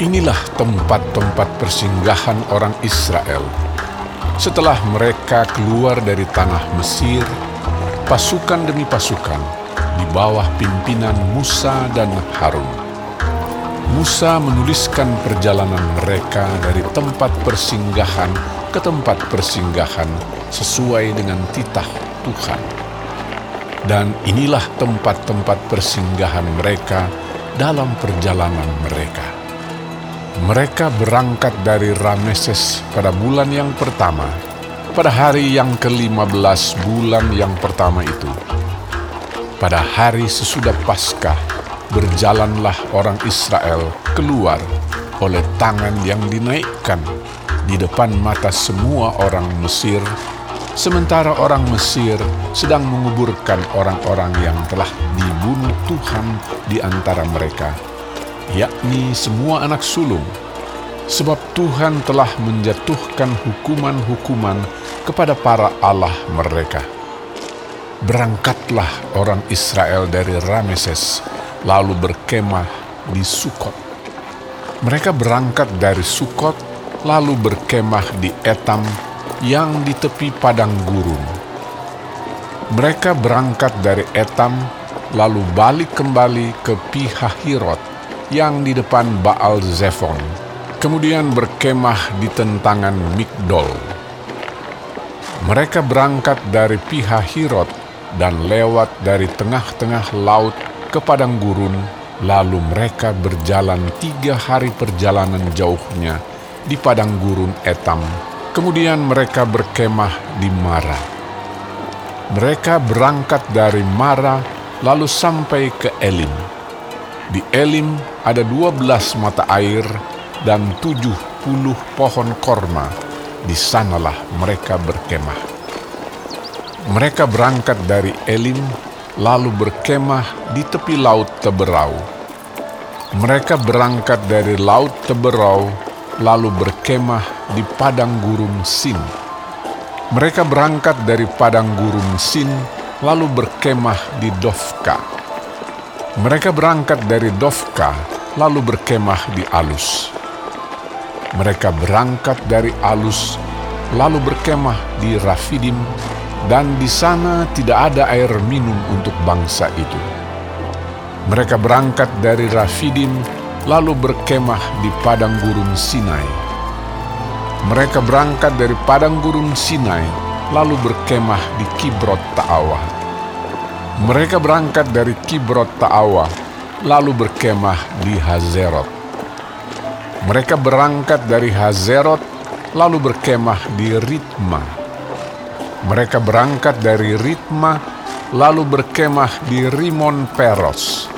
Inilah tempat-tempat persinggahan orang Israel. Setelah mereka keluar dari tanah Mesir, pasukan demi pasukan di bawah pimpinan Musa dan Harun. Musa menuliskan perjalanan mereka dari tempat persinggahan ke tempat persinggahan sesuai dengan titah Tuhan. Dan inilah tempat-tempat persinggahan mereka dalam perjalanan mereka. Mereka berangkat dari Rameses pada bulan yang pertama, pada hari yang ke-15 bulan yang pertama itu. Pada hari sesudah Paskah, berjalanlah orang Israel keluar oleh tangan yang dinaikkan di depan mata semua orang Mesir, sementara orang Mesir sedang menguburkan orang-orang yang telah dibunuh Tuhan di antara mereka, yakni semua anak sulung, sebab Tuhan telah menjatuhkan hukuman-hukuman kepada para Allah mereka. Berangkatlah orang Israel dari Rameses, lalu berkemah di Sukot. Mereka berangkat dari Sukot, lalu berkemah di Etam yang di tepi padang gurun. Mereka berangkat dari Etam, lalu balik kembali ke Pihahirot yang di depan Baal Zephon, kemudian berkemah di tentangan Migdol. Mereka berangkat dari Pihahirot dan lewat dari tengah-tengah laut ke padang gurun, lalu mereka berjalan tiga hari perjalanan jauhnya di padang gurun Etam. Kemudian mereka berkemah di Mara. Mereka berangkat dari Mara lalu sampai ke Elim. Di Elim ada dua belas mata air dan tujuh puluh pohon korma. Di sanalah mereka berkemah. Mereka berangkat dari Elim lalu berkemah di tepi laut Teberau. Mereka berangkat dari laut Teberau, lalu berkemah di padang gurun Sin. Mereka berangkat dari padang gurun Sin, lalu berkemah di Dofka. Mereka berangkat dari Dofka, lalu berkemah di Alus. Mereka berangkat dari Alus, lalu berkemah di Rafidim, dan di sana tidak ada air minum untuk bangsa itu. Mereka berangkat dari Rafidim, lalu berkemah di padang gurun Sinai. Mereka berangkat dari padang gurun Sinai, lalu berkemah di Kibrot Ta'awa. Mereka berangkat dari Kibrot Ta'awa, lalu berkemah di Hazerot. Mereka berangkat dari Hazerot, lalu berkemah di Ritma mereka berangkat dari Ritma, lalu berkemah di Rimon Peros.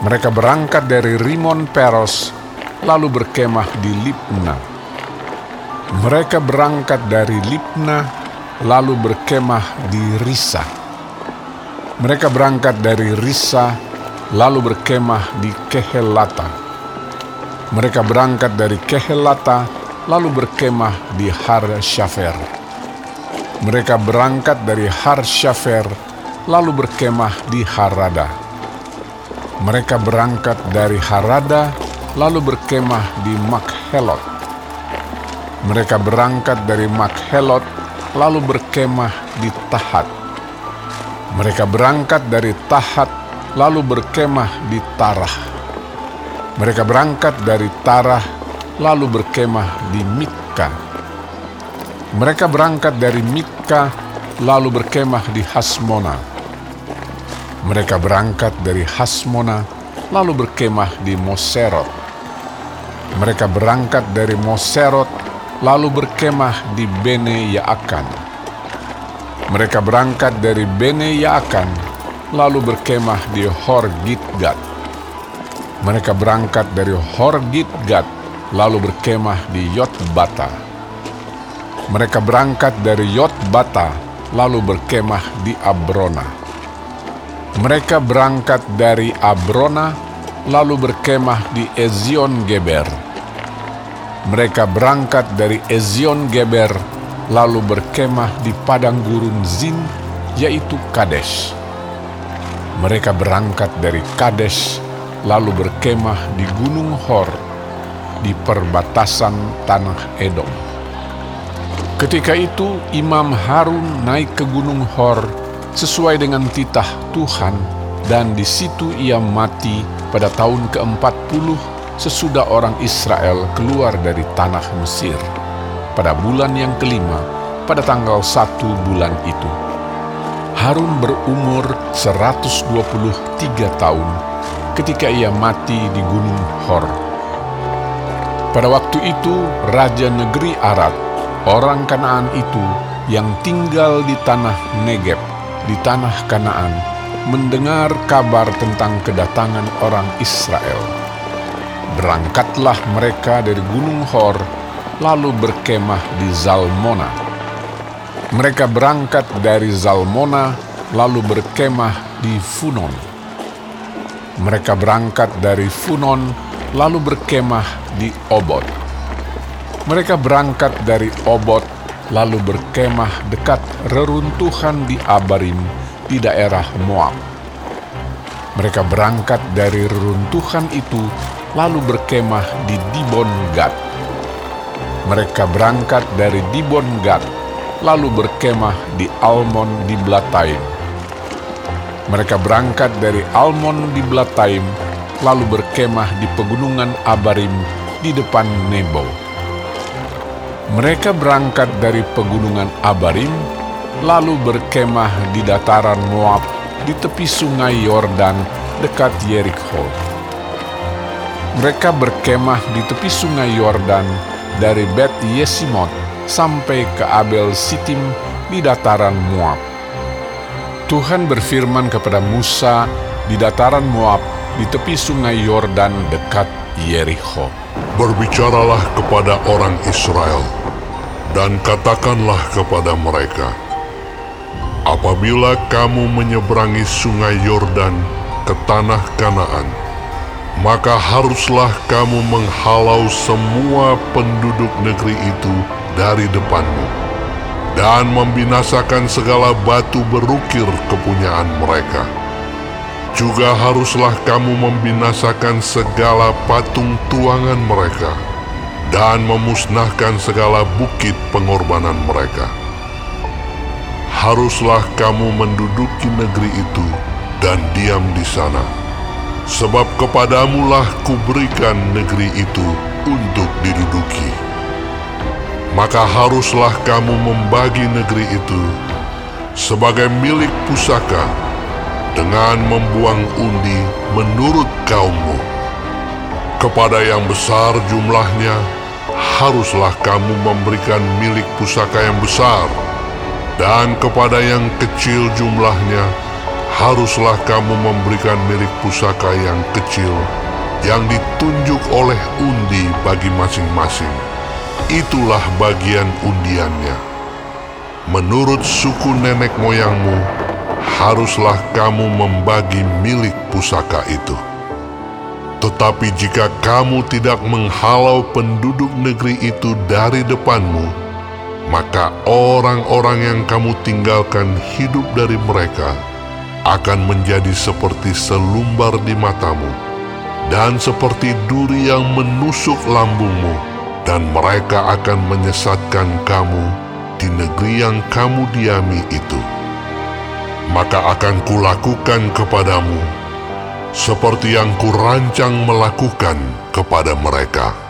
Mereka berangkat dari Rimon Peros, lalu berkemah di Lipna. Mereka berangkat dari Lipna, lalu berkemah di Risa. Mereka berangkat dari Risa, lalu berkemah di Kehelata. Mereka berangkat dari Kehelata, lalu berkemah di Har Shafer mereka berangkat dari Har Syafer, lalu berkemah di Harada. Mereka berangkat dari Harada, lalu berkemah di Makhelot. Mereka berangkat dari Makhelot, lalu berkemah di Tahat. Mereka berangkat dari Tahat, lalu berkemah di Tarah. Mereka berangkat dari Tarah, lalu berkemah di Mitkah mereka berangkat dari Mitka lalu berkemah di Hasmona. Mereka berangkat dari Hasmona lalu berkemah di Moserot. Mereka berangkat dari Moserot lalu berkemah di Bene Yaakan. Mereka berangkat dari Bene Yaakan lalu berkemah di Hor Gitgat. Mereka berangkat dari Hor Gitgat lalu berkemah di Yotbata. Mereka berangkat dari Yotbata lalu berkemah di Abrona. Mereka berangkat dari Abrona lalu berkemah di Ezion Geber. Mereka berangkat dari Ezion Geber lalu berkemah di padang gurun Zin yaitu Kades. Mereka berangkat dari Kades lalu berkemah di Gunung Hor di perbatasan tanah Edom. Ketika itu Imam Harun naik ke Gunung Hor sesuai dengan titah Tuhan dan di situ ia mati pada tahun ke-40 sesudah orang Israel keluar dari tanah Mesir pada bulan yang kelima pada tanggal satu bulan itu. Harun berumur 123 tahun ketika ia mati di Gunung Hor. Pada waktu itu, Raja Negeri Arad, orang Kanaan itu yang tinggal di tanah Negeb, di tanah Kanaan, mendengar kabar tentang kedatangan orang Israel. Berangkatlah mereka dari Gunung Hor, lalu berkemah di Zalmona mereka berangkat dari Zalmona lalu berkemah di Funon. Mereka berangkat dari Funon lalu berkemah di Obot. Mereka berangkat dari Obot lalu berkemah dekat reruntuhan di Abarim di daerah Moab. Mereka berangkat dari reruntuhan itu lalu berkemah di Dibon Gad. Mereka berangkat dari Dibon Gad lalu berkemah di Almon di Blataim. Mereka berangkat dari Almon di Blataim, lalu berkemah di pegunungan Abarim di depan Nebo. Mereka berangkat dari pegunungan Abarim, lalu berkemah di dataran Moab di tepi sungai Yordan dekat Yerikho. Mereka berkemah di tepi sungai Yordan dari Bet Yesimot sampai ke Abel Sitim di dataran Moab. Tuhan berfirman kepada Musa di dataran Moab di tepi sungai Yordan dekat Yericho. Berbicaralah kepada orang Israel dan katakanlah kepada mereka, Apabila kamu menyeberangi sungai Yordan ke tanah Kanaan, maka haruslah kamu menghalau semua penduduk negeri itu dari depanmu dan membinasakan segala batu berukir kepunyaan mereka. Juga haruslah kamu membinasakan segala patung tuangan mereka dan memusnahkan segala bukit pengorbanan mereka. Haruslah kamu menduduki negeri itu dan diam di sana, sebab kepadamulah kuberikan negeri itu untuk diduduki maka haruslah kamu membagi negeri itu sebagai milik pusaka dengan membuang undi menurut kaummu. Kepada yang besar jumlahnya, haruslah kamu memberikan milik pusaka yang besar, dan kepada yang kecil jumlahnya, haruslah kamu memberikan milik pusaka yang kecil yang ditunjuk oleh undi bagi masing-masing itulah bagian undiannya. Menurut suku nenek moyangmu, haruslah kamu membagi milik pusaka itu. Tetapi jika kamu tidak menghalau penduduk negeri itu dari depanmu, maka orang-orang yang kamu tinggalkan hidup dari mereka akan menjadi seperti selumbar di matamu dan seperti duri yang menusuk lambungmu dan mereka akan menyesatkan kamu di negeri yang kamu diami itu. Maka akan kulakukan kepadamu seperti yang kurancang melakukan kepada mereka.'